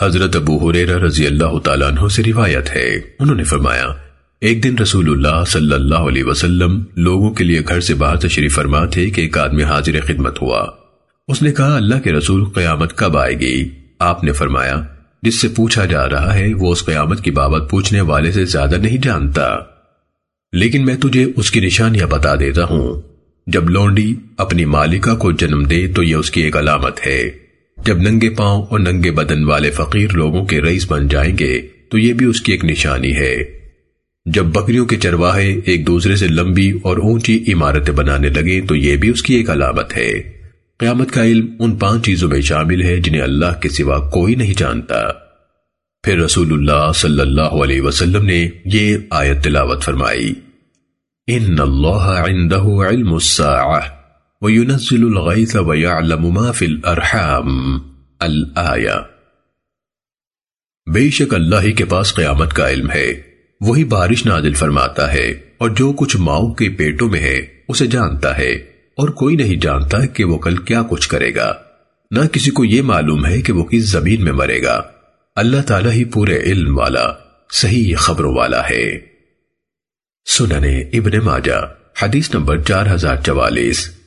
حضرت ابو حریرہ رضی اللہ تعالیٰ عنہ سے روایت ہے۔ انہوں نے فرمایا، ایک دن رسول اللہ صلی اللہ علیہ وسلم لوگوں کے لیے گھر سے باہر تشریف فرما تھے کہ ایک آدمی حاضر خدمت ہوا۔ اس نے کہا، اللہ کے رسول قیامت کب آئے گی؟ آپ نے فرمایا، جس سے پوچھا جا رہا ہے، وہ اس قیامت کی بابت پوچھنے والے سے زیادہ نہیں جانتا۔ لیکن میں تجھے اس کی نشانیاں بتا دیتا ہوں۔ جب لونڈی اپنی مالکہ کو جنم دے تو یہ اس کی ایک علامت ہے۔ جب ننگے پاؤں اور ننگے بدن والے فقیر لوگوں کے رئیس بن جائیں گے، تو یہ بھی اس کی ایک نشانی ہے۔ جب بکریوں کے چرواہے ایک دوسرے سے لمبی اور اونچی عمارتیں بنانے لگے تو یہ بھی اس کی ایک علامت ہے۔ قیامت کا علم ان پانچ چیزوں میں شامل ہے جنہیں اللہ کے سوا کوئی نہیں جانتا۔ پھر رسول اللہ صلی اللہ علیہ وسلم نے یہ آیت تلاوت فرمائی۔ ان اللہ عنده علم الساعة۔ وَيُنَزِّلُ الْغَيْثَ وَيَعْلَمُ مَا فِي الْأَرْحَامِ الْآيَةِ بے شک اللہ ہی کے پاس قیامت کا علم ہے۔ وہی بارش نازل فرماتا ہے اور جو کچھ ماؤں کے پیٹوں میں ہے، اسے جانتا ہے۔ اور کوئی نہیں جانتا کہ وہ کل کیا کچھ کرے گا۔ نہ کسی کو یہ معلوم ہے کہ وہ کس زمین میں مرے گا۔ اللہ تعالیٰ ہی پورے علم والا، صحیح خبروں والا ہے۔ سننے ابن ماجہ، حدیث نمبر چار ہزار چوالیس۔